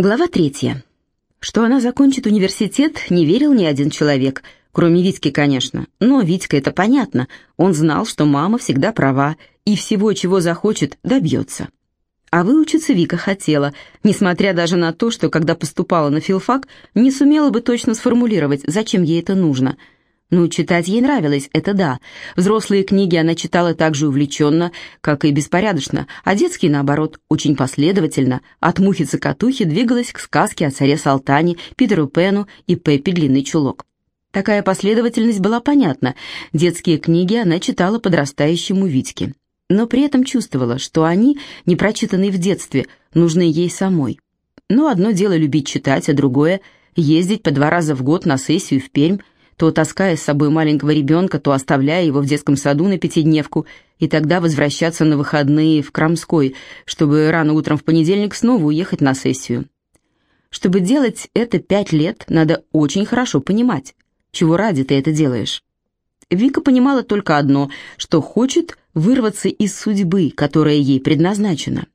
Глава третья. Что она закончит университет, не верил ни один человек, кроме Витьки, конечно. Но Витька это понятно, он знал, что мама всегда права, и всего, чего захочет, добьется. А выучиться Вика хотела, несмотря даже на то, что, когда поступала на филфак, не сумела бы точно сформулировать, зачем ей это нужно – ну, читать ей нравилось, это да. Взрослые книги она читала так же увлеченно, как и беспорядочно, а детские, наоборот, очень последовательно. От мухи-цокотухи двигалась к сказке о царе Салтане, Питеру Пену и Пеппи Длинный Чулок. Такая последовательность была понятна. Детские книги она читала подрастающему Витьке. Но при этом чувствовала, что они, не прочитанные в детстве, нужны ей самой. Но одно дело любить читать, а другое — ездить по два раза в год на сессию в Пермь, то таская с собой маленького ребенка, то оставляя его в детском саду на пятидневку, и тогда возвращаться на выходные в Крамской, чтобы рано утром в понедельник снова уехать на сессию. Чтобы делать это пять лет, надо очень хорошо понимать, чего ради ты это делаешь. Вика понимала только одно, что хочет вырваться из судьбы, которая ей предназначена.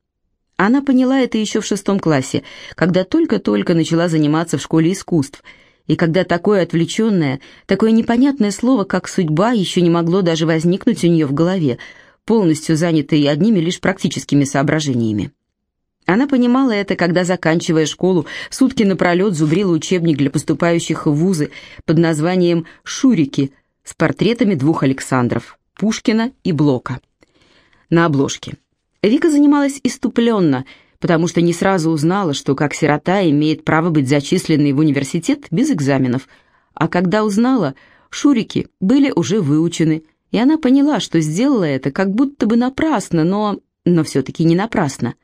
Она поняла это еще в шестом классе, когда только-только начала заниматься в школе искусств – и когда такое отвлеченное, такое непонятное слово, как «судьба», еще не могло даже возникнуть у нее в голове, полностью занятой одними лишь практическими соображениями. Она понимала это, когда, заканчивая школу, сутки напролет зубрила учебник для поступающих в вузы под названием «Шурики» с портретами двух Александров – Пушкина и Блока. На обложке. Вика занималась иступленно – потому что не сразу узнала, что как сирота имеет право быть зачисленной в университет без экзаменов, а когда узнала, шурики были уже выучены, и она поняла, что сделала это как будто бы напрасно, но... но все-таки не напрасно.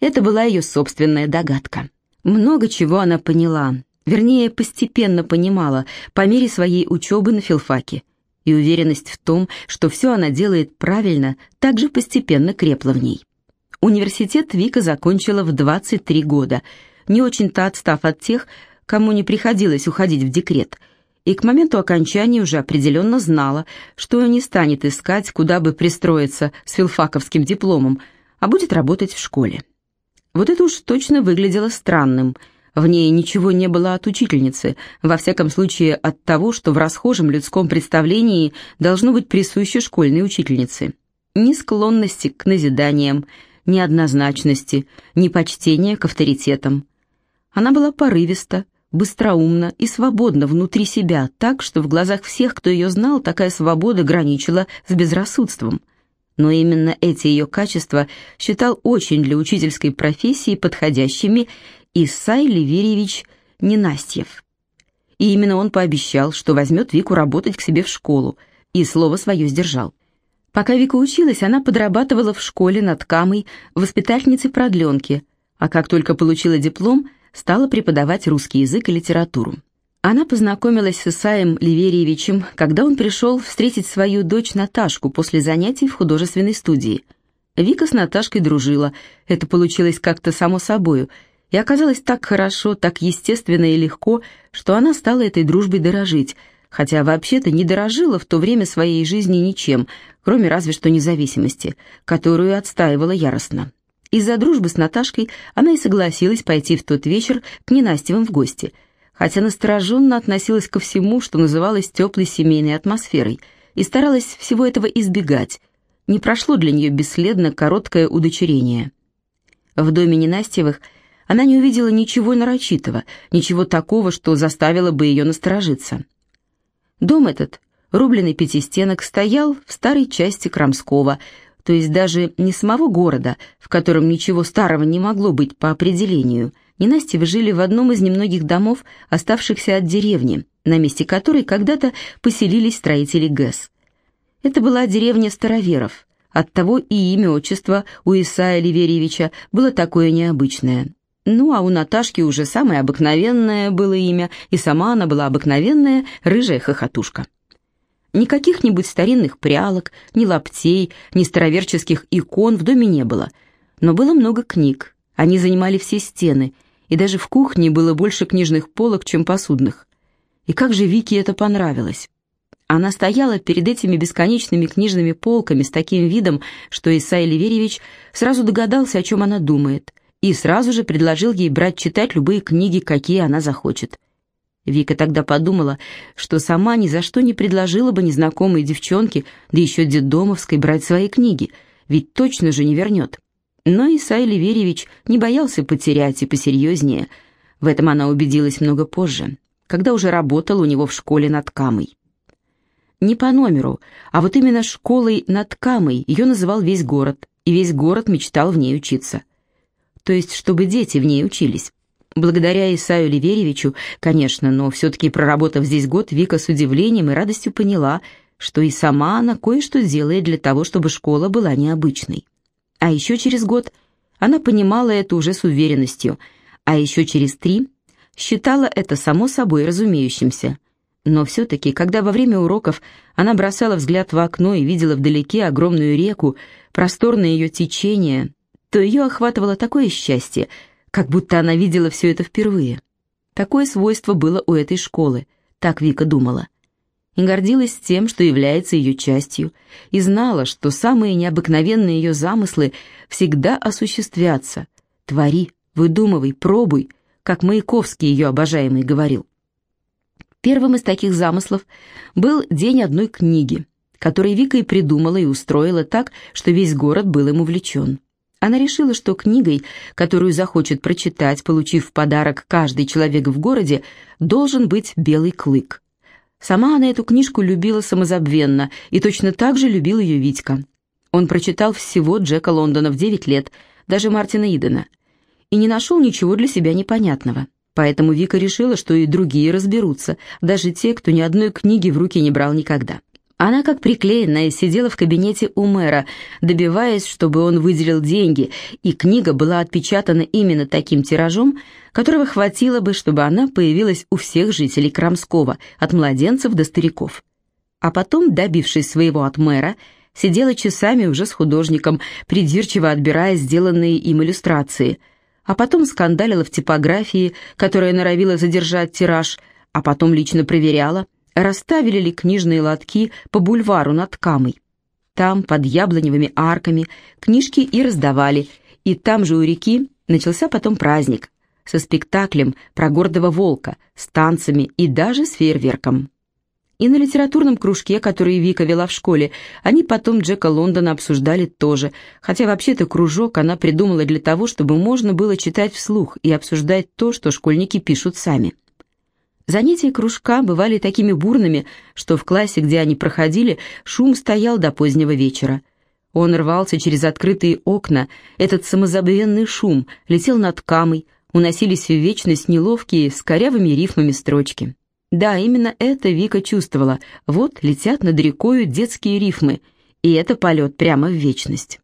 Это была ее собственная догадка. Много чего она поняла, вернее, постепенно понимала, по мере своей учебы на филфаке. И уверенность в том, что все она делает правильно, также постепенно крепла в ней. Университет Вика закончила в 23 года, не очень-то отстав от тех, кому не приходилось уходить в декрет, и к моменту окончания уже определенно знала, что не станет искать, куда бы пристроиться с филфаковским дипломом, а будет работать в школе. Вот это уж точно выглядело странным. В ней ничего не было от учительницы, во всяком случае от того, что в расхожем людском представлении должно быть присуще школьной учительнице. Ни склонности к назиданиям, ни однозначности, ни почтения к авторитетам. Она была порывиста, быстроумна и свободна внутри себя, так, что в глазах всех, кто ее знал, такая свобода граничила с безрассудством. Но именно эти ее качества считал очень для учительской профессии подходящими Исай Ливерьевич Ненастьев. И именно он пообещал, что возьмет Вику работать к себе в школу, и слово свое сдержал. Пока Вика училась, она подрабатывала в школе над Камой воспитательницей продленки, а как только получила диплом, стала преподавать русский язык и литературу. Она познакомилась с Исаем Ливерьевичем, когда он пришел встретить свою дочь Наташку после занятий в художественной студии. Вика с Наташкой дружила, это получилось как-то само собою, и оказалось так хорошо, так естественно и легко, что она стала этой дружбой дорожить – хотя вообще-то не дорожила в то время своей жизни ничем, кроме разве что независимости, которую отстаивала яростно. Из-за дружбы с Наташкой она и согласилась пойти в тот вечер к Ненастевым в гости, хотя настороженно относилась ко всему, что называлось теплой семейной атмосферой, и старалась всего этого избегать. Не прошло для нее бесследно короткое удочерение. В доме Ненастьевых она не увидела ничего нарочитого, ничего такого, что заставило бы ее насторожиться. Дом этот, рубленый пятистенок, стоял в старой части Крамского, то есть даже не самого города, в котором ничего старого не могло быть по определению. Ненастьевы жили в одном из немногих домов, оставшихся от деревни, на месте которой когда-то поселились строители ГЭС. Это была деревня староверов, оттого и имя отчества у Исаия Ливерьевича было такое необычное. Ну, а у Наташки уже самое обыкновенное было имя, и сама она была обыкновенная рыжая хохотушка. Ни каких-нибудь старинных прялок, ни лаптей, ни староверческих икон в доме не было. Но было много книг, они занимали все стены, и даже в кухне было больше книжных полок, чем посудных. И как же Вике это понравилось! Она стояла перед этими бесконечными книжными полками с таким видом, что Исаий Ливерьевич сразу догадался, о чем она думает – и сразу же предложил ей брать читать любые книги, какие она захочет. Вика тогда подумала, что сама ни за что не предложила бы незнакомой девчонке, да еще детдомовской, брать свои книги, ведь точно же не вернет. Но Исай Ливерьевич не боялся потерять и посерьезнее. В этом она убедилась много позже, когда уже работала у него в школе над Камой. Не по номеру, а вот именно школой над Камой ее называл весь город, и весь город мечтал в ней учиться. То есть, чтобы дети в ней учились. Благодаря Исаю Ливерьевичу, конечно, но все-таки проработав здесь год, Вика с удивлением и радостью поняла, что и сама она кое-что делает для того, чтобы школа была необычной. А еще через год она понимала это уже с уверенностью, а еще через три считала это само собой разумеющимся. Но все-таки, когда во время уроков она бросала взгляд в окно и видела вдалеке огромную реку, просторное ее течение, то ее охватывало такое счастье – как будто она видела все это впервые. Такое свойство было у этой школы, так Вика думала. И гордилась тем, что является ее частью, и знала, что самые необыкновенные ее замыслы всегда осуществятся. «Твори, выдумывай, пробуй», как Маяковский ее обожаемый говорил. Первым из таких замыслов был день одной книги, который Вика и придумала и устроила так, что весь город был им увлечен. Она решила, что книгой, которую захочет прочитать, получив в подарок каждый человек в городе, должен быть «Белый клык». Сама она эту книжку любила самозабвенно, и точно так же любил ее Витька. Он прочитал всего Джека Лондона в 9 лет, даже Мартина Идена, и не нашел ничего для себя непонятного. Поэтому Вика решила, что и другие разберутся, даже те, кто ни одной книги в руки не брал никогда. Она, как приклеенная, сидела в кабинете у мэра, добиваясь, чтобы он выделил деньги, и книга была отпечатана именно таким тиражом, которого хватило бы, чтобы она появилась у всех жителей Крамского, от младенцев до стариков. А потом, добившись своего от мэра, сидела часами уже с художником, придирчиво отбирая сделанные им иллюстрации, а потом скандалила в типографии, которая норовила задержать тираж, а потом лично проверяла, расставили ли книжные лотки по бульвару над Камой. Там, под яблоневыми арками, книжки и раздавали, и там же у реки начался потом праздник со спектаклем про гордого волка, с танцами и даже с фейерверком. И на литературном кружке, который Вика вела в школе, они потом Джека Лондона обсуждали тоже, хотя вообще-то кружок она придумала для того, чтобы можно было читать вслух и обсуждать то, что школьники пишут сами. Занятия кружка бывали такими бурными, что в классе, где они проходили, шум стоял до позднего вечера. Он рвался через открытые окна, этот самозабвенный шум летел над камой, уносились в вечность неловкие, с корявыми рифмами строчки. Да, именно это Вика чувствовала. Вот летят над рекою детские рифмы, и это полет прямо в вечность.